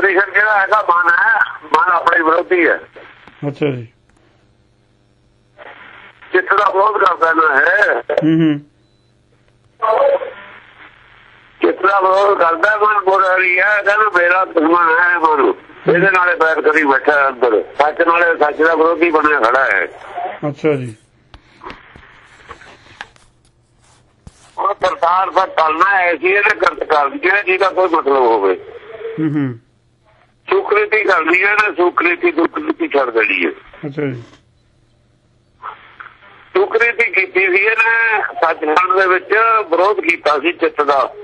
ਕ੍ਰਿਸ਼ਨ ਜਿਹੜਾ ਹੈਗਾ? ਮਨ ਹੈ। ਮਨ ਆਪਣੇ ਵਿਰੋਧੀ ਹੈ। ਅੱਛਾ ਜੀ। ਚਿੱਤ ਦਾ ਵਿਰੋਧ ਕਰਦਾ ਨਾ ਹੈ। ਹੂੰ ਹੂੰ। ਚਿੱਤ ਦਾ ਵਿਰੋਧ ਕਰਦਾ ਮਨ ਬੋਲੀ ਹੈ। ਕਹਿੰਦਾ ਮੇਰਾ ਦੁਸ਼ਮਣ ਹੈ ਮਨ। ਇਹਦੇ ਨਾਲੇ ਬੈਠ ਕਰੀ ਬੈਠਾ ਅੰਦਰ। ਸੱਚ ਨਾਲੇ ਸੱਚ ਦਾ ਵਿਰੋਧੀ ਬਣਿਆ ਖੜਾ ਹੈ। ਅੱਛਾ ਜੀ। ਉਹ ਕਰਤਾਰ ਦਾ ਕਰਨਾ ਐਸੀ ਇਹਨੇ ਕਰਤ ਕਰਦੀ ਹੈ ਜਿਹਦਾ ਕੋਈ ਮਤਲਬ ਹੋਵੇ। ਹੂੰ ਹੂੰ। ਸੁਕ੍ਰਿਤੀ ਕਰਨੀ ਹੈ ਨਾ ਸੁਕ੍ਰਿਤੀ ਦੁਕ੍ਰਿਤੀ ਛੱਡ ਦੇਣੀ ਹੈ। ਅੱਛਾ ਜੀ। ਸੁਕ੍ਰਿਤੀ ਕੀਤੀ ਸੀ ਇਹਨੇ ਸੱਚਖੰਡ ਦੇ ਵਿੱਚ ਵਿਰੋਧ ਕੀਤਾ ਸੀ ਚਿੱਤ ਦਾ।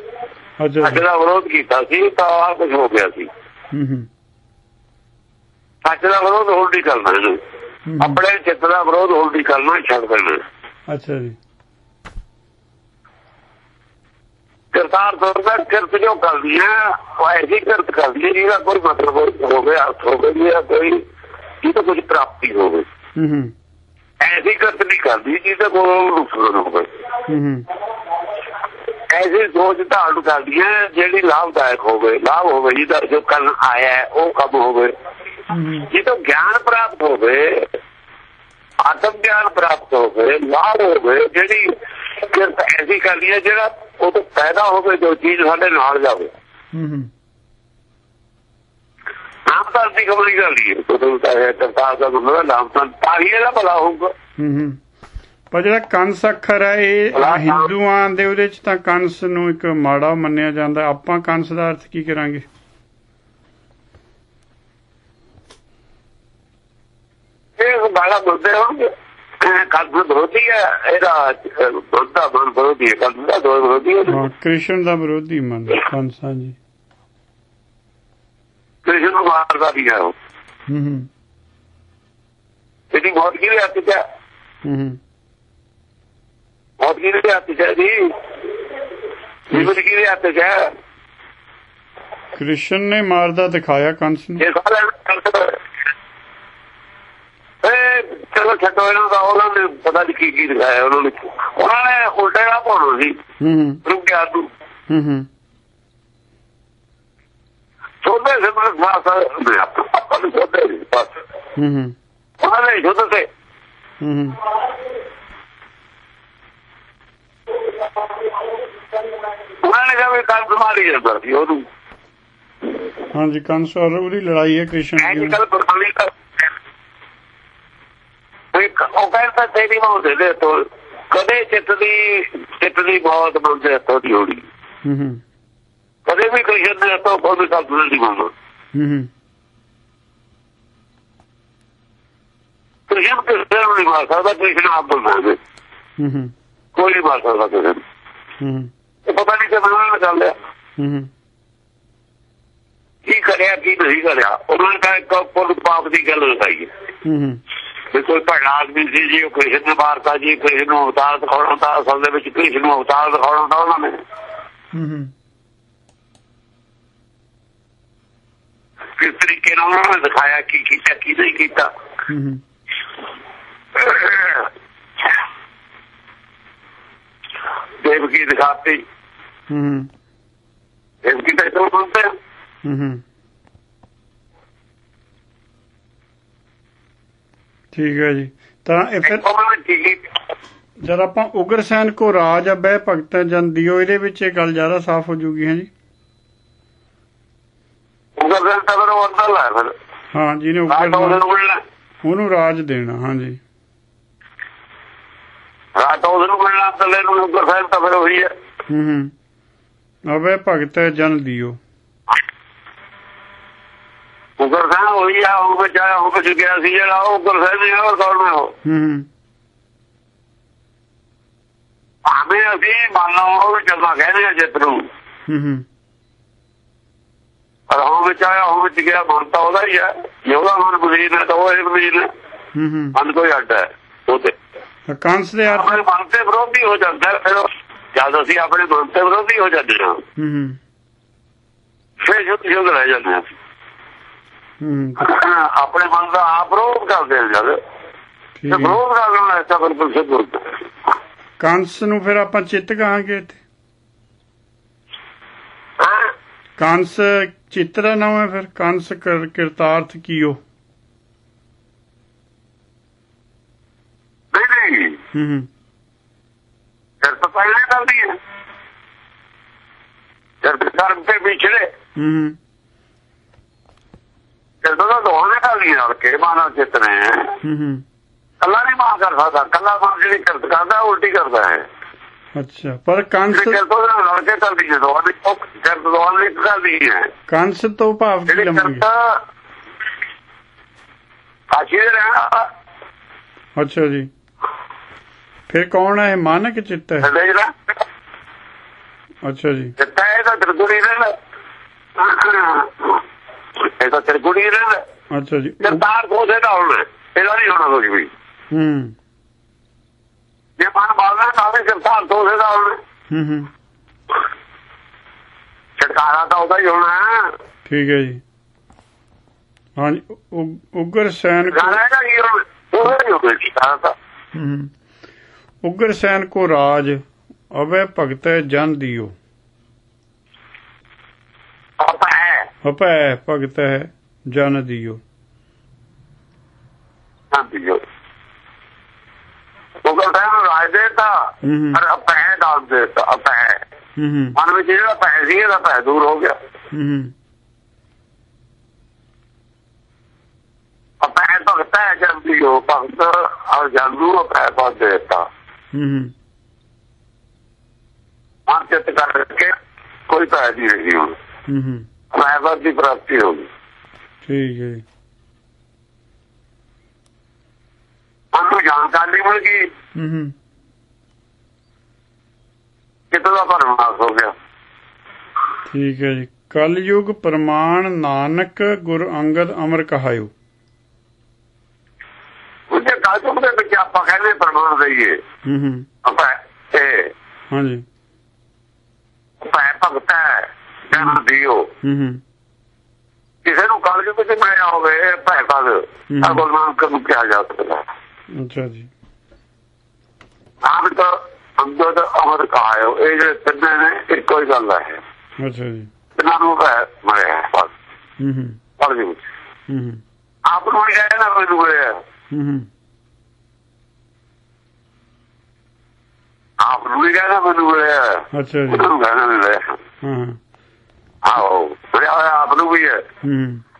ਅੱਛਾ। ਦਾ ਵਿਰੋਧ ਕੀਤਾ ਸੀ ਤਾਂ ਆ ਕੁਝ ਹੋ ਗਿਆ ਸੀ। ਹੂੰ ਹੂੰ। ਸੱਚ ਦਾ ਵਿਰੋਧ ਹੁਣ ਨਹੀਂ ਕਰਨਾ ਇਹਨੂੰ। ਆਪਣੇ ਚਿੱਤ ਦਾ ਵਿਰੋਧ ਹੁਣ ਨਹੀਂ ਕਰਨਾ ਛੱਡ ਦੇਣਾ। ਅੱਛਾ ਜੀ। ਕਰਤਾਰ ਦਾ ਕਿਰਤ ਜੋ ਕਰਦੀ ਹੈ ਉਹ ਐਸੀ ਕਿਰਤ ਕਰਦੀ ਹੈ ਜਿਹਦਾ ਕੋਈ ਮਤਲਬ ਹੋਵੇ ਅਰਥ ਹੋਵੇ ਜਾਂ ਕੋਈ ਜਿਹਦਾ ਕੁਝ ਪ੍ਰਾਪਤੀ ਹੋਵੇ। ਹੂੰ ਹੂੰ। ਐਸੀ ਕਿਰਤ ਨਹੀਂ ਕਰਦੀ ਜਿਹਦਾ ਕੋਈ ਨੁਕਸਾਨ ਹੋਵੇ। ਹੂੰ ਹੂੰ। ਐਸੀ ਸੋਚ ਧਾਰਨ ਕਰਦੀ ਹੈ ਜਿਹੜੀ ਲਾਭਦਾਇਕ ਹੋਵੇ ਲਾਭ ਹੋਵੇ ਜਿਹਦਾ ਜੋ ਕਰਨ ਆਇਆ ਉਹ ਕੰਮ ਹੋਵੇ। ਜਿਹਦਾ ਗਿਆਨ ਪ੍ਰਾਪਤ ਹੋਵੇ ਆਤਮ ਗਿਆਨ ਪ੍ਰਾਪਤ ਹੋਵੇ ਲਾਭ ਹੋਵੇ ਜਿਹੜੀ ਕਿਰਤ ਐਸੀ ਕਰਦੀ ਹੈ ਜਿਹੜਾ ਉਹ ਤੋਂ ਪੈਦਾ ਹੋਵੇ ਜੋ ਚੀਜ਼ ਸਾਡੇ ਨਾਲ ਜਾਵੇ। ਹੂੰ ਹੂੰ। ਨਾਮ ਤਾਂ ਦੀ ਕਮਲੀ ਕਰਦੀ ਹੈ। ਉਹ ਤਾਂ ਹੈ ਕਰਤਾਰ ਦਾ ਮਤਲਬ ਹੈ ਨਾਮ ਤਾਂ ਤਾਂ ਹੀ ਇਹਦਾ ਭਲਾ ਹੋਊਗਾ। ਹੂੰ ਹੂੰ। ਪਰ ਜਿਹੜਾ ਕੰਸ ਅੱਖਰ ਹੈ ਇਹ ਹਿੰਦੂਆਂ ਦੇ ਉਹਦੇ ਚ ਤਾਂ ਕੰਸ ਨੂੰ ਇੱਕ ਮਾੜਾ ਮੰਨਿਆ ਜਾਂਦਾ। ਆਪਾਂ ਕੰਸ ਦਾ ਅਰਥ ਕੀ ਕਰਾਂਗੇ? ਇਹ ਬਾਲਾ ਬੁੱਧੇ ਹੋਣਗੇ। ਕਲਪ ਵਿਰੋਧੀ ਹੈ ਇਹਦਾ ਬੁੱਧਾ ਮਨ ਵਿਰੋਧੀ ਹੈ ਕਲਪ ਦਾ ਦੋ ਵਿਰੋਧੀ ਹੈ ਹਾਂ ਕ੍ਰਿਸ਼ਨ ਦਾ ਵਿਰੋਧੀ ਮੰਨ ਕੰਸ ਜੀ। ਕ੍ਰਿਸ਼ਨ ਨੂੰ ਮਾਰਦਾ ਵੀ ਹੈ ਉਹ। ਹੂੰ ਹੂੰ। ਇਹਦੀ ਮੌਤ ਕਿਹਦੇ ਹੱਥ 'ਚ ਹੈ? ਹੂੰ ਹੂੰ। ਮੌਤ ਕਿਹਦੇ ਹੱਥ 'ਚ ਹੈ ਜੀ? ਜੀਵਨ ਕਿਹਦੇ ਹੱਥ 'ਚ ਹੈ? ਕ੍ਰਿਸ਼ਨ ਨੇ ਮਾਰਦਾ ਦਿਖਾਇਆ ਕੰਸ ਨੂੰ। ਇਹ ਸਾਰਾ ਇਹ ਚਲੋ ਛੱਡੋ ਇਹਨਾਂ ਦਾ ਉਹਨਾਂ ਨੇ ਪਤਾ ਨਹੀਂ ਕੀ ਕੀ ਦਿਖਾਇਆ ਉਹਨਾਂ ਨੇ। ਉਹਨਾਂ ਨੇ ਉਲਟੇ ਦਾ ਪਾਉਣਾ ਸੀ ਹੂੰ ਹੂੰ। ਰੁਕ ਗਿਆ ਤੂੰ ਹੂੰ ਹੂੰ। ਸੋਧੇ ਸਿਮਰਤ ਸਾਸਾ ਮੈਂ ਆਪਾਂ ਨੂੰ ਨਹੀਂ ਬਸ। ਹੂੰ ਹੂੰ। ਉਹਨਾਂ ਨੇ ਸ਼ੁੱਧ ਤੇ। ਹੂੰ ਹੂੰ। ਉਹਨਾਂ ਨੇ ਕਿਹਾ ਵੀ ਕੱਲ ਬਿਮਾਰੀ ਜਾਂਦਾ ਸੀ ਉਹਨੂੰ। ਹਾਂਜੀ ਕੰਸ ਔਰ ਉਹਦੀ ਲੜਾਈ ਹੈ ਕ੍ਰਿਸ਼ਨ ਦੀ। ਕੱਲ ਬਿਮਾਰੀ ਕਰ ਉਹ ਕਹਿੰਦਾ ਤੇਰੀ ਮੌਤ ਦੇ ਦੇ ਤੋ ਕਦੇ ਚਿੱਤ ਦੀ ਚਿੱਤ ਦੀ ਮੌਤ ਮੰਨਦੇ ਹੱਥੋਂ ਦੀ ਹੋਣੀ। ਹੂੰ ਹੂੰ। ਕਦੇ ਵੀ ਕ੍ਰਿਸ਼ਨ ਦੇ ਹੱਥੋਂ ਕੋਈ ਗੱਲ ਨਹੀਂ ਮੰਨਦਾ ਹੂੰ ਹੂੰ। ਕ੍ਰਿਸ਼ਨ ਕਿਸੇ ਨੂੰ ਨਹੀਂ ਮਾਰ ਸਕਦਾ ਕ੍ਰਿਸ਼ਨ ਆਪ ਬੋਲਦਾ ਹੂੰ ਹੂੰ। ਕੋਈ ਨਹੀਂ ਮਾਰ ਸਕਦਾ ਕਿਸੇ ਨੂੰ। ਹੂੰ ਪਤਾ ਨਹੀਂ ਕਿਵੇਂ ਨਾਲ ਚੱਲਦਾ ਹੂੰ ਹੂੰ। ਕੀ ਕਰਿਆ ਕੀ ਨਹੀਂ ਕਰਿਆ। ਉਹਨਾਂ ਨੇ ਕਹਾ ਇੱਕ ਪੁੱਲ ਪਾਪ ਦੀ ਗੱਲ ਲਗਾਈ ਹੈ ਹੂੰ। ਹੂੰ ਵੀ ਕੋਈ ਭੜਾ ਆਦਮੀ ਸੀ ਜੀ ਉਹ ਕ੍ਰਿਸ਼ਨ ਨੇ ਮਾਰਤਾ ਜੀ ਕ੍ਰਿਸ਼ਨ ਨੂੰ ਅਵਤਾਰ ਦਿਖਾਉਣਾ ਤਾਂ ਅਸਲ ਦੇ ਵਿੱਚ ਕ੍ਰਿਸ਼ਨ ਨੂੰ ਅਵਤਾਰ ਦਿਖਾਉਣਾ ਤਾਂ ਉਹਨਾਂ ਨੇ। ਹੂੰ ਹੂੰ। ਕਿਸ ਤਰੀਕੇ ਨਾਲ ਉਹਨਾਂ ਨੇ ਦਿਖਾਇਆ ਕੀ ਕੀਤਾ ਕੀ ਨਹੀਂ ਕੀਤਾ। ਹੂੰ ਹੂੰ। ਦੇਵਕੀ ਦਿਖਾਤੀ। ਹੂੰ ਹੂੰ। ਦੇਵਕੀ ਤਾਂ ਇਦੋਂ ਆ। ਹੂੰ ਹੂੰ। ਠੀਕ ਹੈ ਜੀ। ਤਾਂ ਇਹ ਫਿਰ ਉਹਨਾਂ ਜਦ ਆਪਾਂ ਉਗਰਸੈਨ ਕੋ ਰਾਜ ਅਬੈ ਭਗਤ ਜਨ ਦਿਓ ਇਹਦੇ ਵਿੱਚ ਇਹ ਗੱਲ ਜ਼ਿਆਦਾ ਸਾਫ਼ ਹੋ ਜੂਗੀ ਹੈ ਜੀ? ਗੱਲ ਤਾਂ ਉਹ ਅੰਦਰ ਲਾਇਆ ਫਿਰ। ਹਾਂ ਜਿਹਨੇ ਉਗਰਸੈਨ ਉਹਨੂੰ ਰਾਜ ਦੇਣਾ ਹਾਂਜੀ ਰਾਤ ਉਹਦੇ ਨੂੰ ਮਿਲਣਾ ਥੱਲੇ ਨੂੰ ਉੱਪਰ ਸਾਹਿਬ ਤਾਂ ਫਿਰ ਉਹੀ ਹੈ। ਹੂੰ ਹੂੰ। ਅਬੈ ਭਗਤ ਜਨ ਦਿਓ। ਉਗਰ ਸਾਹਿਬ ਉਹੀ ਆ ਉਹ ਵਿੱਚ ਆਇਆ ਉਹ ਵਿੱਚ ਗਿਆ ਸੀ ਜਿਹੜਾ ਉਹ ਉਗਰ ਸਾਹਿਬ ਨਹੀਂ ਹੋਰ ਕੌਣ ਹੈ ਹੂੰ ਹੂੰ। ਭਾਵੇਂ ਅਸੀਂ ਮੰਨ ਉਹ ਵੀ ਚੱਲਣਾ ਕਹਿੰਦੇ ਆ ਜਿੱਤ ਨੂੰ। ਹੂੰ ਹੂੰ। ਪਰ ਉਹ ਵਿੱਚ ਆਇਆ ਉਹ ਵਿੱਚ ਗਿਆ ਮਨ ਤਾਂ ਉਹਦਾ ਹੀ ਹੈ ਜੇ ਉਹਦਾ ਮਨ ਬਲੀਨ ਹੈ ਤਾਂ ਉਹ ਇਹ ਬਲੀਨ ਹੈ। ਹੂੰ ਹੂੰ। ਮਨ ਕੋਈ ਅੱਡ ਹੈ ਉਹ ਤੇ। ਤਾਂ ਕੰਸ ਦੇ ਆਪਣੇ ਮਨ ਤੇ ਵਿਰੋਧੀ ਹੋ ਜਾਂਦਾ ਫਿਰ ਜਦ ਅਸੀਂ ਆਪਣੇ ਮਨ ਤੇ ਵਿਰੋਧੀ ਹੋ ਜਾਂਦੇ ਹਾਂ। ਹੂੰ ਹੂੰ। ਫਿਰ ਸ਼ੁੱਧ ਰਹਿ ਜਾਂਦੇ ਹੂੰ ਆਪਣੇ ਮਨ ਦਾ ਆਪ ਵਿਰੋਧ ਕਰਦੇ ਜਦ। ਤੇ ਵਿਰੋਧ ਕਰਨ ਤਾਂ ਬਿਲਕੁਲ ਸਿੱਧ ਹੈ। ਕੰਸ ਨੂੰ ਫਿਰ ਆਪਾਂ ਚਿੱਤ ਕਹਾਂਗੇ ਇੱਥੇ? ਕੰਸ ਚਿੱਤ ਦਾ ਨਾਮ ਹੈ ਫਿਰ? ਕੰਸ ਕਰ- ਕਿਰਤਾਰਥ ਕੀਓ ਨਹੀਂ ਨਹੀਂ। ਹੂੰ ਤਾਂ ਪਹਿਲੇ ਕਰਦੀ ਹੈ। ਜਦ ਕਰਮ ਤੇ ਵਿਛੜੇ ਹੂੰ। ਹੂੰ ਫਿਰ ਤਾਂ ਦੋਹਾਂ ਕਰਦੀ ਨਾਲ ਕੇ ਮਾਨਵ ਚਿੱਤ ਨੇ ਹੂੰ ਹੂੰ। ਕੱਲਾ ਨਹੀਂ ਮਾਂ ਕਰ ਸਕਦਾ ਕੱਲਾ ਮਾਂ ਜਿਹੜੀ ਕਰਤ ਕਰਦਾ ਉਲਟੀ ਕਰਦਾ ਹੈ। ਅੱਛਾ ਪਰ ਕੰਸ ਉਹਦੇ ਨਾਲ ਕੇ ਕਰਦੀ ਹੈ ਦੋਹਾਂ ਦੀ ਉਹ ਕਰਤ ਦੋਹਾਂ ਦੀ ਇੱਕ ਕਰਦੀ ਹੈ। ਕੰਸ ਤੋਂ ਭਾਵ ਕੀ ਲੰਮੀ ਕਰਤ ਕਾਸ਼ੀ ਦੇ ਰਹਿਣਾ ਅੱਛਾ ਜੀ। ਫਿਰ ਕੌਣ ਹੈ? ਮਨ ਕਿ ਚਿੱਤ ਹੈ? ਅੱਛਾ ਜੀ। ਜਿੱਤਾ ਇਹਦਾ ਤਿਰਗੁਣੀ ਰਹਿਣਾ ਇਹਦਾ ਤਿਰਗੁਣੀ ਰਹਿਣਾ ਅੱਛਾ ਜੀ। ਕਰਤਾਰ ਕੋਸੇ ਦਾ ਹੋਣਾ ਇਹਦਾ ਨਹੀਂ ਹੋਣਾ ਕੁਝ ਵੀ। ਹੂੰ। ਜੇ ਮਨ ਬਾਲਣਾ ਤਾਂ ਵੀ ਕਰਤਾਰ ਕੋਸੇ ਦਾ ਹੋਣਾ ਹੂੰ। ਹੂੰ ਛਟਕਾਰਾ ਤਾਂ ਉਹਦਾ ਹੀ ਹੋਣਾ ਠੀਕ ਹੈ ਜੀ। ਹਾਂਜੀ ਉਗਰ ਸੈਨ ਤਾਂ ਉਗਰ ਸੈਨ ਕੋ ਰਾਜ ਅਵੇ ਭਗਤੈ ਜਨ ਦਿਓ ਆਪਾਂ ਹੈ ਅਪੈ ਭਗਤੈ ਜਨ ਦਿਓ। ਜੋ ਉਹ ਕਹਿੰਦਾ ਹੈ ਰਾਜ ਦੇਤਾ ਹੂੰ ਹੂੰ। ਪਰ ਆਪਾਂ ਹੈ ਦਾਸ ਦੇਤਾ ਆਪਾਂ ਹੈ ਹੂੰ। ਹੂੰ ਮਨ ਵਿੱਚ ਜਿਹੜਾ ਪੈ ਸੀ ਇਹਦਾ ਪੈ ਦੂਰ ਹੋ ਗਿਆ। ਹੂੰ ਹੂੰ। ਆਪਾਂ ਹੈ ਭਗਤ ਹੈ ਜਲਦੀ ਹੋ ਭਗਤ ਔਰ ਜਲਦੂ ਆਪਾਂ ਬਾਦ ਦੇਤਾ। ਹੂੰ ਹੂੰ। ਮਨ ਚਿੱਤ ਕਰਕੇ ਕੋਈ ਪੈ ਨਹੀਂ ਰਹੀ ਹੁਣ। ਹੂੰ ਹੂੰ। ਰਹਿਬਤ ਦੀ ਪ੍ਰਾਪਤੀ ਹੋ ਗਈ ਠੀਕ ਹੈ ਜੀ ਮਨ ਨੂੰ ਜਾਣਕਾਰੀ ਮਿਲ ਗਈ ਹੂੰ ਹੂੰ ਕਿਤੋਂ ਦਾ ਪਰਮਾਸ ਹੋ ਗਿਆ ਠੀਕ ਹੈ ਜੀ। ਕਲਯੁਗ ਪ੍ਰਮਾਣ ਨਾਨਕ ਗੁਰ ਅੰਗਦ ਅਮਰ ਕਹਾਇਓ। ਉਹਦੇ ਕਾਜੂ ਦੇ ਵਿੱਚ ਆਪਾਂ ਕਹਿੰਦੇ ਪ੍ਰਮਾਣ ਦਈਏ ਹੂੰ ਹੂੰ ਆਪਾਂ ਇਹ ਹਾਂਜੀ। ਪੈ ਭਗਤ ਹੈ। ਜਨ ਦਿਓ ਹੂੰ ਹੂੰ। ਕਿਸੇ ਨੂੰ ਕਾਲਜ ਵਿੱਚ ਮਿਲਿਆ ਹੋਵੇ ਭੈ ਪਦ ਆ ਗੁਰਨਾਮ ਨੂੰ ਕਿਹਾ ਜਾ ਸਕਦਾ। ਅੱਛਾ ਜੀ। ਆਪ ਤਾਂ ਅੰਗਦ ਅਮਰ ਕਹਾਇਓ ਇਹ ਜਿਹੜੇ ਤਿੰਨੇ ਨੇ ਇੱਕੋ ਹੀ ਗੱਲ ਹੈ। ਅੱਛਾ ਜੀ। ਇਹਨਾਂ ਨੂੰ ਹੈ ਬਸ। ਹੂੰ ਹੂੰ। ਆਪ ਨੂੰ ਹੀ ਕਹਿਣਾ ਮੈਨੂੰ ਮਿਲਿਆ ਹੂੰ। ਹੂੰ ਆਪ ਨੂੰ ਹੀ ਕਹਿਣਾ ਮੈਨੂੰ ਮਿਲਿਆ ਅੱਛਾ ਜੀ। ਉਹਨਾਂ ਨੂੰ ਕਹਿਣਾ ਨਹੀਂ ਮਿਲਿਆ ਹਾਂ। ਹਾਂ ਆਓ ਮਿਲਿਆ ਹੋਇਆ ਆਪ ਨੂੰ ਵੀ ਹੈ।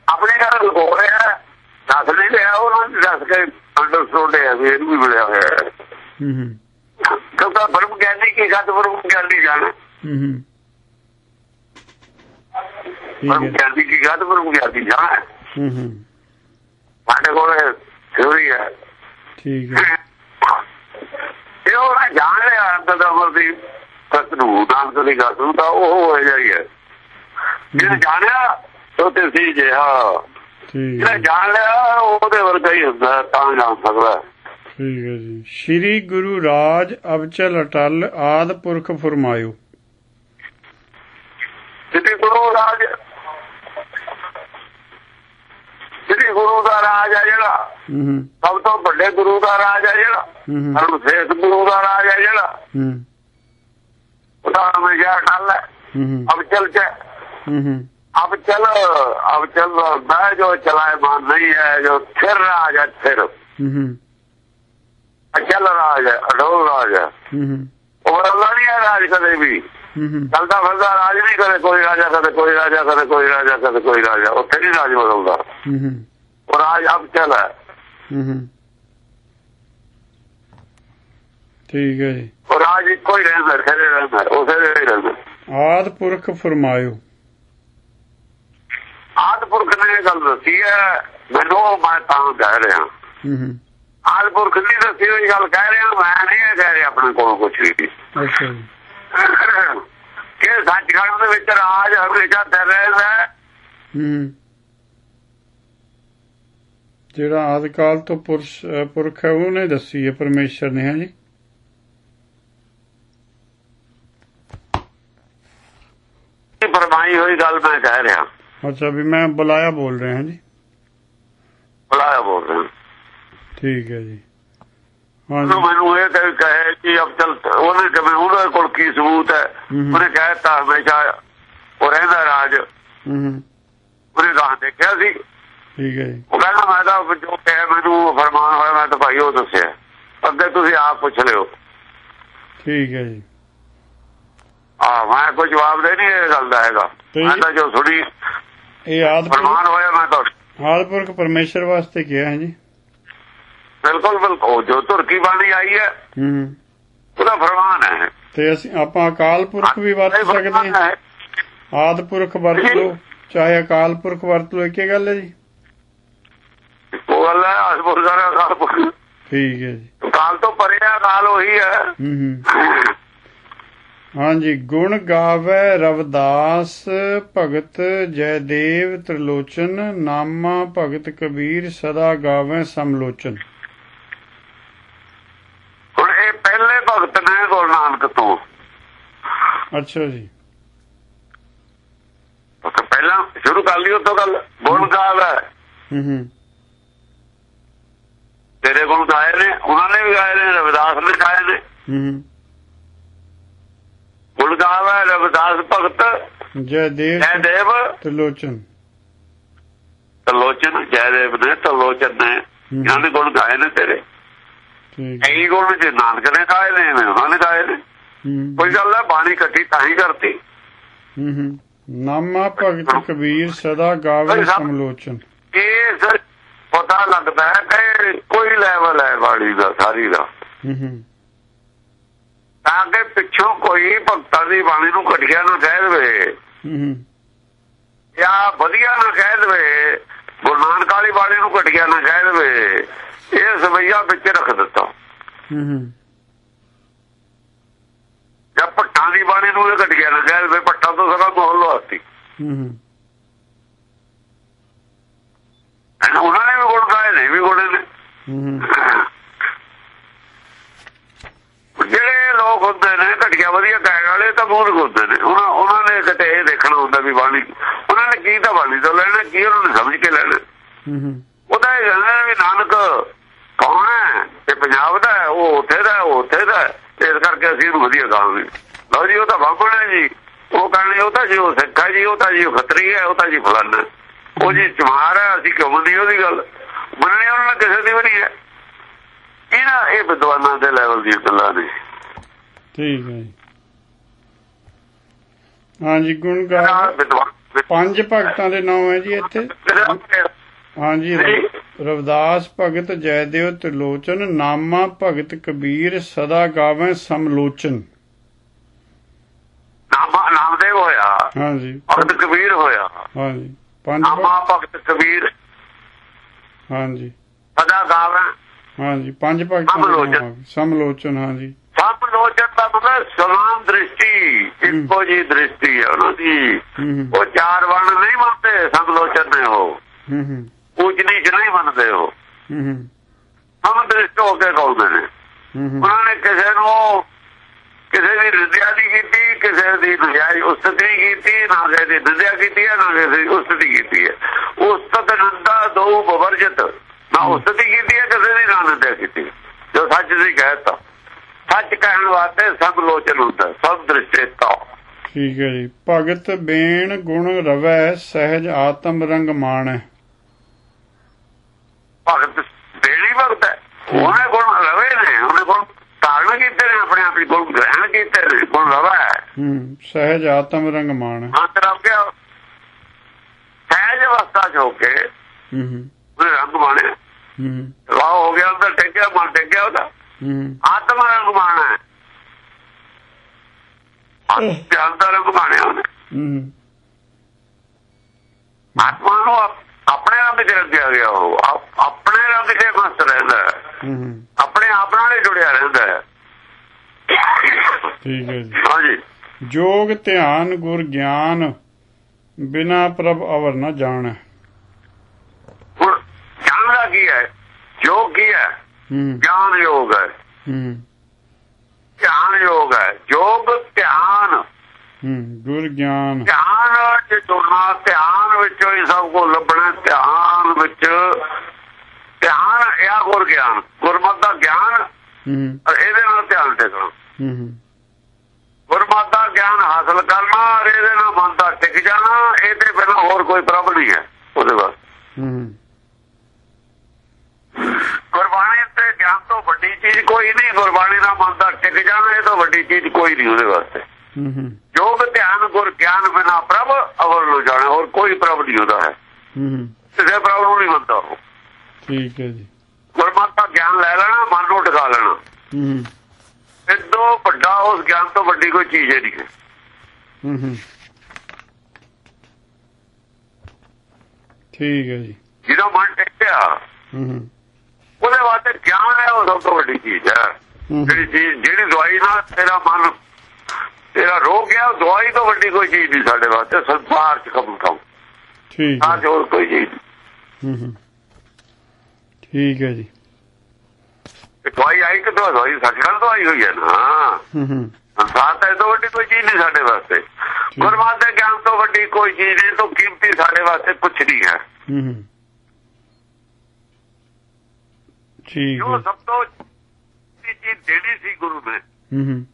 ਆਪਣੇ ਘਰ ਹੋ? ਰਿਹਾ ਦੱਸ ਨਹੀਂ ਰਿਹਾ ਉਹਨਾਂ ਨੇ ਦੱਸ ਕੇ ਅੰਡਰਸਟੂਡ ਹੈ ਵੀ ਇਹਨੂੰ ਵੀ ਮਿਲਿਆ ਹੋਇਆ ਹੈ। ਹੂੰ ਹੂੰ। ਕਿਉਂਕਿ ਬਰਮ ਗਿਆਨੀ ਕੀ ਗੱਲ ਬਰਮ ਗਿਆਨੀ ਜਾਣੇ। ਹੂੰ ਹੂੰ। ਠੀਕ ਬਰਮ ਗਿਆਨੀ ਕੀ ਗੱਲ ਬਰਮ ਗਿਆਨੀ ਜਾਣੇ। ਹੂੰ ਹੂੰ। ਸਾਡੇ ਕੋਲ ਥਿਉਰੀ ਹੈ। ਠੀਕ ਹੈ। ਇਹ ਉਹ ਜਾਣ ਲਿਆ ਅੰਦਰ ਦਾ ਅਮਰ ਦੀ ਸਤ ਨੂੰ ਨਾਨਕ ਦੀ ਗੱਲ ਤਾਂ ਉਹ ਹੋ ਜਾਈ ਹੈ। ਜਿਹਨੇ ਜਾਣਿਆ ਉਹ ਤੇ ਸੀ ਜਿਹਾ ਹੈ। ਜਾਣ ਲਿਆ ਉਹਦੇ ਵਰਗਾ ਹੀ ਹੁੰਦਾ ਤਾਂ ਜਾਣ ਸਕਦਾ। ਠੀਕ ਹੈ ਜੀ। ਸ਼੍ਰੀ ਗੁਰੂ ਰਾਜ ਅਬਚਲ ਅਟਲ ਆਦ ਪੁਰਖ ਫਰਮਾਇਓ। ਸ੍ਰੀ ਗੁਰੂ ਰਾਜ ਸ੍ਰੀ ਗੁਰੂ ਦਾ ਰਾਜ ਹੈ ਜਿਹੜਾ। ਹੂੰ ਹੂੰ। ਸਭ ਤੋਂ ਵੱਡੇ ਗੁਰੂ ਦਾ ਰਾਜ ਹੈ ਜਿਹੜਾ। ਹੂੰ ਹੂੰ। ਸਰਵਸ਼ੇਸ਼ ਗੁਰੂ ਦਾ ਰਾਜ ਹੈ ਜਿਹੜਾ। ਹੂੰ। ਉਹਦਾ ਠੱਲ ਹੈ। ਹੂੰ ਹੂੰ। ਅਬ ਚਲ ਚ। अब चल अब चल मैं जो चलायमान नहीं है जो स्थिर राज है स्थिर ਹੂੰ ਹੂੰ अचल राज है अडोल राज है ਹੂੰ ਹੂੰ और अल्लाह नहीं है राज करे भी ਹੂੰ ਹੂੰ चलता फिरता राज नहीं करे कोई राजा करे कोई राजा करे कोई राजा करे कोई राजा उत्थे नहीं राज बदलता ਹੂੰ ਹੂੰ और राज अब चल है ਹੂੰ ਹੂੰ ਠੀਕ ਹੈ ਜੀ और राज इको ही रहना खड़े रहना उसे ही रहना ਆਦ ਪੁਰਖ ਫਰਮਾਇਓ ਆਦਪੁਰਖ ਨੇ ਇਹ ਗੱਲ ਦੱਸੀ ਹੈ ਮੈਨੂੰ ਮੈਂ ਤਾਂ ਕਹਿ ਰਿਹਾ। ਆਦਪੁਰਖ ਦੀ ਦੱਸੀ ਹੋਈ ਗੱਲ ਕਹਿ ਰਿਹਾ ਮੈਂ ਨਹੀਂ ਇਹ ਕਹਿ ਰਿਹਾ ਆਪਣੇ ਕੋਲ ਕੁਝ ਵੀ। ਅੱਛਾ ਜੀ। ਕਿ ਸੱਚਖੰਡ ਦੇ ਵਿੱਚ ਰਾਜ ਹਮੇਸ਼ਾ ਤੇ ਰਹਿੰਦਾ ਹੈ। ਜਿਹੜਾ ਆਦਿ ਕਾਲ ਤੋਂ ਪੁਰਸ਼ ਪੁਰਖ ਹੈ ਉਹਨੇ ਦੱਸੀ ਹੈ ਪਰਮੇਸ਼ਰ ਨੇ ਹੈ ਜੀ। ਇਹ ਫਰਮਾਈ ਹੋਈ ਗੱਲ ਮੈਂ ਕਹਿ ਰਿਹਾ। ਅੱਛਾ ਵੀ ਮੈਂ ਬੁਲਾਇਆ ਬੋਲ ਰਿਹਾ ਹਾਂ ਜੀ ਬੁਲਾਇਆ ਬੋਲ ਰਿਹਾ। ਠੀਕ ਹੈ ਜੀ। ਹਾਂਜੀ। ਮੈਨੂੰ ਇਹ ਕਹਿ ਕਹੇ ਕਿ ਅਬ ਚਲ ਉਹਨੇ ਕਿਵੇਂ ਉਹਦੇ ਕੋਲ ਕੀ ਸਬੂਤ ਹੈ? ਹੂੰ। ਉਹਨੇ ਕਹਿਤਾ ਹਮੇਸ਼ਾ ਉਹ ਰਹਿੰਦਾ ਰਾਜ। ਹੂੰ ਹੂੰ ਉਹਨੇ ਗਾਂ ਦੇਖਿਆ ਸੀ। ਠੀਕ ਹੈ ਜੀ। ਉਹ ਕਹਿੰਦਾ ਮੈਂ ਤਾਂ ਜੋ ਕਿਹਾ ਮੈਨੂੰ ਫਰਮਾਨ ਹੋਇਆ ਮੈਂ ਤਾਂ ਭਾਈ ਉਹ ਦੱਸਿਆ। ਅੱਗੇ ਤੁਸੀਂ ਆਪ ਪੁੱਛ ਲਿਓ। ਠੀਕ ਹੈ ਜੀ। ਆ ਮੈਂ ਕੋਈ ਜਵਾਬ ਦੇ ਨਹੀਂ ਇਹ ਗੱਲ ਦਾ ਹੈਗਾ। ਮੈਂ ਤਾਂ ਜੋ ਸੁਣੀ ਇਹ ਆਦਪੁਰ ਫਰਮਾਨ ਹੋਇਆ ਮੈਂ ਤਾਂ। ਆਦਪੁਰਖ ਪਰਮੇਸ਼ਰ ਵਾਸਤੇ ਕਿਹਾ ਹੈ ਜੀ। ਬਿਲਕੁਲ ਬਿਲਕੁਲ। ਜੋ ਤੁਰਕੀ ਬਾਣੀ ਆਈ ਹੈ ਹੂੰ। ਉਹਦਾ ਫਰਮਾਨ ਹੈ। ਤੇ ਅਸੀਂ ਆਪਾਂ ਅਕਾਲ ਪੁਰਖ ਵੀ ਵਰਤ ਸਕਦੇ ਹਾਂ। ਆਦਪੁਰਖ ਵਰਤ ਲਓ ਚਾਹੇ ਅਕਾਲ ਪੁਰਖ ਵਰਤ ਲਓ ਇੱਕੇ ਗੱਲ ਹੈ ਜੀ। ਉਹ ਗੱਲ ਹੈ ਅਸਪੁਰ ਦਾ ਅਕਾਲ ਪੁਰਖ। ਠੀਕ ਹੈ ਜੀ। ਕਾਲ ਤੋਂ ਪਰੇ ਆ ਕਾਲ ਉਹੀ ਹੈ। ਹੂੰ ਹੂੰ। ਹਾਂਜੀ ਗੁਣ ਗਾਵੇ ਰਵਦਾਸ ਭਗਤ ਜੈਦੇਵ ਤ੍ਰਿਲੋਚਨ ਨਾਮਾ ਭਗਤ ਕਬੀਰ ਸਦਾ ਗਾਵੇ ਸਮਲੋਚਨ। ਹੁਣ ਇਹ ਪਹਿਲੇ ਭਗਤ ਨੇ ਗੁਰੂ ਨਾਨਕ ਤੋਂ। ਅੱਛਾ ਜੀ। ਉਹ ਪਹਿਲਾਂ ਸ਼ੁਰੂ ਕਰ ਲਈ ਉਤੋਂ ਗੱਲ। ਗੁਣ ਗਾਵੇ। ਹੂੰ ਹੂੰ। ਤੇਰੇ ਗੁਣ ਗਾਏ ਨੇ ਉਹਨਾਂ ਨੇ ਵੀ ਗਾਏ ਨੇ ਰਵਿਦਾਸ ਨੇ ਗਾਏ ਨੇ। ਹੂੰ। ਗੁਣ ਗਾਵੇ ਰਵਿਦਾਸ ਭਗਤ ਜੈਦੇਵ ਜੈ ਦੇਵ ਤ੍ਰਿਲੋਚਨ ਤਲੋਚਨ ਜੈ ਦੇਵ ਨੇ ਤਲੋਚਨ ਨੇ। ਇਹਨਾਂ ਨੇ ਗੁਣ ਗਾਏ ਨੇ ਤੇਰੇ। ਠੀਕ। ਇਹੀ ਗੁਣ ਜੇ ਨਾਨਕ ਨੇ ਗਾਏ ਨੇ ਉਹਨਾਂ ਨੇ ਗਾਏ ਨੇ। ਕੋਈ ਗੱਲ ਹੈ ਬਾਣੀ ਇਕੱਠੀ ਤਾਂ ਹੀ ਕਰਤੀ। ਹੂੰ ਹੂੰ। ਨਾਮਾ ਭਗਤ ਕਬੀਰ ਸਦਾ ਗਾਵੇ ਸਮਲੋਚਨ। ਇਹ ਸਰ ਪਤਾ ਲੱਗਦਾ ਹੈ ਕਿ ਕੋਈ ਲੈਵਲ ਹੈ ਬਾਣੀ ਦਾ ਸਾਰੀ ਦਾ। ਹੂੰ ਹੂੰ। ਤਾਂ ਕਿ ਪਿੱਛੋਂ ਕੋਈ ਭਗਤਾਂ ਦੀ ਬਾਣੀ ਨੂੰ ਘਟਿਆ ਨਾ ਕਹਿ ਦੇਵੇ। ਜਾਂ ਵਧੀਆ ਨਾ ਕਹਿ ਦੇਵੇ ਗੁਰੂ ਨਾਨਕ ਵਾਲੀ ਬਾਣੀ ਨੂੰ ਘਟਿਆ ਨਾ ਕਹਿ ਦੇਵੇ ਇਹ ਸਵਈਆ ਵਿੱਚ ਰੱਖ ਦਿੱਤਾ। ਹੂੰ ਹੂੰ ਜਾਂ ਭੱਟਾਂ ਦੀ ਬਾਣੀ ਨੂੰ ਇਹ ਘਟਿਆ ਨਾ ਕਹਿ ਦੇਵੇ ਭੱਟਾਂ ਤੋਂ ਸਗਾ ਮੋਹਲ ਲਵਾਤੀ। ਹੂੰ ਹੂੰ ਉਹਨਾਂ ਨੇ ਵੀ ਗੁਣ ਗਾਏ ਨੇ ਵੀ ਗੁਣ ਨੇ ਹੂੰ ਹੂੰ ਜਿਹੜੇ ਲੋਕ ਹੁੰਦੇ ਨੇ ਘਟਿਆ ਵਧੀਆ ਗਾਇਣ ਵਾਲੇ ਤਾਂ ਬਹੁਤ ਹੁੰਦੇ ਨੇ। ਉਹਨਾਂ ਉਹਨਾਂ ਨੇ ਕਿਤੇ ਇਹ ਦੇਖਣਾ ਹੁੰਦਾ ਵੀ ਬਾਣੀ ਉਹਨਾਂ ਨੇ ਕੀ ਤਾਂ ਬਾਣੀ ਤੋਂ ਲੈਣਾ ਕੀ ਉਹਨਾਂ ਨੇ ਸਮਝ ਕੇ ਲੈਣਾ। ਹੂੰ ਹੂੰ। ਉਹਦਾ ਇਹ ਕਹਿੰਦਾ ਵੀ ਨਾਨਕ ਕੌਣ ਹੈ? ਇਹ ਪੰਜਾਬ ਦਾ ਹੈ, ਉਹ ਉੱਥੇ ਦਾ ਉਹ ਉੱਥੇ ਦਾ। ਇਸ ਕਰਕੇ ਅਸੀਂ ਇਹਨੂੰ ਵਧੀਆ ਕਹਾਂਗੇ ਲਓ ਜੀ ਉਹ ਤਾਂ ਬਾਬਣ ਹੈ ਜੀ। ਉਹ ਕਹਿੰਦੇ ਉਹ ਤਾਂ ਜੀ ਉਹ ਸਿੱਖ ਜੀ ਉਹ ਤਾਂ ਜੀ ਖੱਤਰੀ ਹੈ ਉਹ ਤਾਂ ਜੀ ਫਲਾਨਾ। ਉਹ ਜੀ ਚਮਾਰ ਹੈ ਅਸੀਂ ਕਿਉਂ ਮੰਨੀ ਉਹਦੀ ਗੱਲ? ਮੰਨਣੀ ਉਹਨਾਂ ਨੇ ਕਿਸੇ ਦੀ ਵੀ ਨਹੀਂ ਹੈ। ਇਹਨਾਂ ਇਹ ਵਿਦਵਾਨਾਂ ਦੇ ਲੈਵਲ ਦੀਆਂ ਗੱਲਾਂ ਨੇ। ਠੀਕ ਹੈ ਜੀ। ਹਾਂਜੀ ਗੁਣ ਵਿਦਵਾਨ ਪੰਜ ਭਗਤਾਂ ਦੇ ਨਾਮ ਹੈ ਜੀ ਇੱਥੇ। ਹਾਂਜੀ ਜੀ। ਰਵਿਦਾਸ ਭਗਤ ਜੈਦੇਵ ਤ੍ਰਿਲੋਚਨ ਨਾਮਾ ਭਗਤ ਕਬੀਰ ਸਦਾ ਗਾਵੇ ਸਮਲੋਚਨ। ਨਾਮ ਨਾਮਦੇਵ ਹੋਇਆ। ਹਾਂਜੀ। ਭਗਤ ਕਬੀਰ ਹੋਇਆ। ਹਾਂਜੀ। ਪੰਜ ਨਾਮਾ ਭਗਤ- ਕਬੀਰ। ਹਾਂਜੀ। ਸਦਾ ਗਾਵਾਂ। ਹਾਂਜੀ ਪੰਜ ਭਗਤਾਂ ਸਮਲੋਚਨ। ਸਮਲੋਚਨ ਹਾਂਜੀ। ਦਾ ਮਤਲਬ ਸਮਾਨ ਦ੍ਰਿਸ਼ਟੀ ਇੱਕੋ ਜੀ ਦ੍ਰਿਸ਼ਟੀ ਹੈ ਉਹਨਾਂ ਦੀ। ਉਹ ਚਾਰ ਵਣ ਨਹੀਂ ਮੰਨਦੇ ਸਭ ਲੋਚਨ ਨੇ ਉਹ। ਨੀਚ ਨਹੀਂ ਮੰਨਦੇ ਉਹ। ਹੂੰ ਹੂੰ। ਸਮ ਦ੍ਰਿਸ਼ਟ ਹੋ ਕੇ ਕਹਉਂਦੇ ਨੇ। ਉਹਨਾਂ ਨੇ ਕਿਸੇ ਨੂੰ ਕਿਸੇ ਦੀ ਰਿਦਿਆ ਨਹੀਂ ਕੀਤੀ ਕਿਸੇ ਦੀ ਨਜਾਇਜ਼ ਉਸਤਤ ਨਹੀਂ ਕੀਤੀ ਨਾ ਕਿਸੇ ਦੀ ਨਿੰਦਿਆ ਕੀਤੀ ਹੈ ਨਾ ਕਿਸੇ ਦੀ ਉਸਤਤੀ ਕੀਤੀ ਹੈ। ਉਸਤਤ ਨਿੰਦਾ ਦੋ ਬਵਰਜਤ ਨਾ ਉਸਤਤੀ ਕੀਤੀ ਹੈ ਕਿਸੇ ਦੀ ਨਾ ਨਿੰਦਿਆ ਕੀਤੀ। ਜੋ ਸੱਚ ਦੀ ਕਹਿਤਾ ਸੱਚ ਕਹਿਣ ਵਾਸਤੇ ਸਭ ਲੋਚਨ ਹੁੰਦਾ ਸਭ ਦ੍ਰਿਸ਼ਟਤਾ ਠੀਕ ਹੈ ਜੀ। ਭਗਤ ਬੇਣ ਗੁਣ ਰਵੈ ਸਹਿਜ ਆਤਮ ਰੰਗ ਮਾਣੈ। ਭਗਤ ਦੇਣੀ ਭਗਤ ਹੈ। ਉਹਨੇ ਗੁਣ ਰਵੇ ਨੇ ਉਹਨੇ ਗੁਣ ਧਾਰਨ ਕੀਤੇ ਨੇ ਆਪਣੇ ਆਪ ਹੀ ਗੁਣ ਗ੍ਰਹਿਣ ਕੀਤੇ ਨੇ ਗੁਣ ਰਵਾ ਹੈ। ਹੂੰ ਸਹਿਜ ਆਤਮ ਰੰਗ ਮਾਣੈ। ਆ ਗਿਆ ਸਹਿਜ ਅਵਸਥਾ ਚ ਹੋ ਕੇ ਹੂੰ ਹੂੰ। ਰੰਗ ਮਾਣਿਆ। ਹੂੰ ਵਾਹ ਹੋ ਗਿਆ ਅੰਦਰ ਟਿਕਿਆ ਮਨ ਟਿਕਿਆ ਉਹਦਾ। ਹੂੰ ਆਤਮਾ ਹੈ। ਆਤਮਾ ਦਾ ਰੰਗ ਮਾਣਿਆ ਉਹਨੇ। ਹੂੰ। ਆਤਮਾ ਨੂੰ ਆਪ- ਆਪਣੇ ਰੰਗ ਚ ਰੱਖਿਆ ਗਿਆ ਉਹ। ਆਪ- ਆਪਣੇ ਰੰਗ ਚ ਮਸਤ ਰਹਿੰਦਾ ਆਪਣੇ ਆਪ ਨਾਲ ਹੀ ਜੁੜਿਆ ਰਹਿੰਦਾ ਹੈ। ਠੀਕ ਹੈ ਜੀ। ਹਾਂਜੀ। ਜੋਗ ਧਿਆਨ ਗੁਰ ਗਿਆਨ ਬਿਨਾ ਪ੍ਰਭ ਅਵਰ ਨ ਜਾਣੈ। ਹੁਣ ਜਾਣਦਾ ਕੀ ਹੈ? ਯੋਗ ਕੀ ਹੂੰ? ਗਿਆਨ ਯੋਗ ਹੈ। ਧਿਆਨ ਯੋਗ ਹੈ। ਯੋਗ ਧਿਆਨ। ਗੁਰ ਗਿਆਨ। ਧਿਆਨ ਚ ਤੁਰਨਾ ਧਿਆਨ ਵਿੱਚੋਂ ਹੀ ਸਭ ਕੁਝ ਲੱਭਣਾ ਧਿਆਨ ਵਿੱਚ ਧਿਆਨ ਇਹ ਗੁਰ ਗਿਆਨ। ਗੁਰਮਤ ਦਾ ਗਿਆਨ ਇਹਦੇ ਨਾਲ ਧਿਆਨ ਟਿਕਣਾ। ਗੁਰਮਤ ਦਾ ਗਿਆਨ ਹਾਸਲ ਕਰਨਾ ਇਹਦੇ ਨਾਲ ਮਨ ਦਾ ਟਿਕ ਜਾਣਾ ਇਹ ਤੇ ਬਿਨਾਂ ਹੋਰ ਕੋਈ ਪ੍ਰਭ ਨਹੀਂ ਹੈ। ਉਹਦੇ ਵਾਸਤੇ ਹੂੰ ਗੁਰਬਾਣੀ ਤੇ ਗਿਆਨ ਤੋਂ ਵੱਡੀ ਨਹੀਂ ਗੁਰਬਾਣੀ ਦਾ ਮਨ ਦਾ ਟਿਕ ਜਾਣਾ ਇਹ ਤੋਂ ਵੱਡੀ ਚੀਜ਼ ਕੋਈ ਨਹੀਂ ਉਹਦੇ ਵਾਸਤੇ। ਯੋਗ ਧਿਆਨ ਗੁਰ ਗਿਆਨ ਬਿਨਾ ਪ੍ਰਭ ਅਵਰ ਨੂੰ ਜਾਣਾ ਹੋਰ ਕੋਈ ਪ੍ਰਭ ਨਹੀਂ ਹੁੰਦਾ ਹੈ। ਕਿਸੇ ਪ੍ਰਭ ਨੂੰ ਨਹੀਂ ਮੰਨਦਾ ਉਹ। ਠੀਕ ਹੈ ਜੀ। ਗੁਰਮਤਿ ਗਿਆਨ ਲੈ ਲੈਣਾ ਮਨ ਨੂੰ ਟਿਕਾ ਲੈਣਾ। ਇਦੋਂ ਵੱਡਾ ਉਸ ਗਿਆਨ ਤੋਂ ਵੱਡੀ ਕੋਈ ਚੀਜ਼ ਨਹੀਂ ਹੈ। ਠੀਕ ਹੈ ਜੀ। ਜਿਹਦਾ ਮਨ ਟਿਕਿਆ ਹੂੰ ਹੂੰ। ਉਹਦੇ ਵਾਸਤੇ ਗਿਆਨ ਹੈ ਉਹ ਸਭ ਤੋਂ ਵੱਡੀ ਚੀਜ਼ ਹੈ। ਹੂੰ ਜਿਹੜੀ ਚੀਜ਼ ਜਿਹੜੀ ਦਵਾਈ ਨਾਲ ਤੇਰਾ ਮਨ ਤੇਰਾ ਰੋਗ ਉਹ ਦਵਾਈ ਤੋਂ ਵੱਡੀ ਕੋਈ ਚੀਜ਼ ਨਹੀਂ ਸਾਡੇ ਵਾਸਤੇ ਸੰਸਾਰ ਚ ਕਬੂਲ ਖਾਓ ਠੀਕ ਹੈ। ਹੋਰ ਕੋਈ ਚੀਜ਼। ਹੂੰ ਹੂੰ। ਠੀਕ ਹੈ ਜੀ। ਦਵਾਈ ਆਈ ਕਿ ਦਵਾਈ ਸੱਚਖੰਡ ਤੋਂ ਆਈ ਹੋਈ ਹੈ ਨਾ। ਹੂੰ ਹੂੰ। ਸੰਸਾਰ ਤਾਂ ਇਹ ਤੋਂ ਵੱਡੀ ਕੋਈ ਚੀਜ਼ ਨਹੀਂ ਸਾਡੇ ਵਾਸਤੇ। ਗੁਰਮਤਿ ਦੇ ਗਿਆਨ ਤੋਂ ਵੱਡੀ ਕੋਈ ਚੀਜ਼ ਨਹੀਂ ਤੋਂ ਕੀਮਤੀ ਸਾਡੇ ਵਾਸਤੇ ਕੁਝ ਨਹੀਂ ਹੈ। ਹੂੰ ਹੂੰ। ਠੀਕ ਜੋ ਸਭ ਤੋਂ ਚੀਜ਼ ਦੇਣੀ ਸੀ ਗੁਰੂ ਨੇ। ਹੂੰ ਹੂੰ।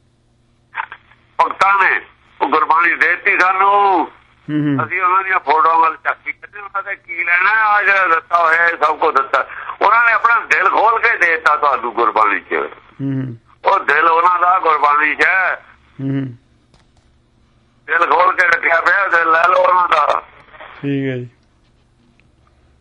ਭਗਤਾਂ ਨੇ ਉਹ ਗੁਰਬਾਣੀ ਦੇਤੀ ਸਾਨੂੰ। ਅਸੀਂ ਉਹਨਾਂ ਦੀਆਂ ਫੋਟੋਆਂ ਵੱਲ ਚੱਕੀ ਕਹਿੰਦੇ ਉਹਨਾਂ ਦਾ ਕੀ ਲੈਣਾ ਆ ਜਿਹੜਾ ਦਿੱਤਾ ਹੋਇਆ ਸਭ ਕੁਝ ਦਿੱਤਾ। ਉਹਨਾਂ ਨੇ ਆਪਣਾ ਦਿਲ ਖੋਲ ਕੇ ਦੇਤਾ ਤੁਹਾਨੂੰ ਗੁਰਬਾਣੀ 'ਚ। ਉਹ ਦਿਲ ਉਹਨਾਂ ਦਾ ਗੁਰਬਾਣੀ 'ਚ ਦਿਲ ਖੋਲ ਕੇ ਰੱਖਿਆ ਪਿਆ ਦਿਲ ਲੈ ਲਓ ਉਹਨਾਂ ਦਾ। ਠੀਕ ਹੈ ਜੀ।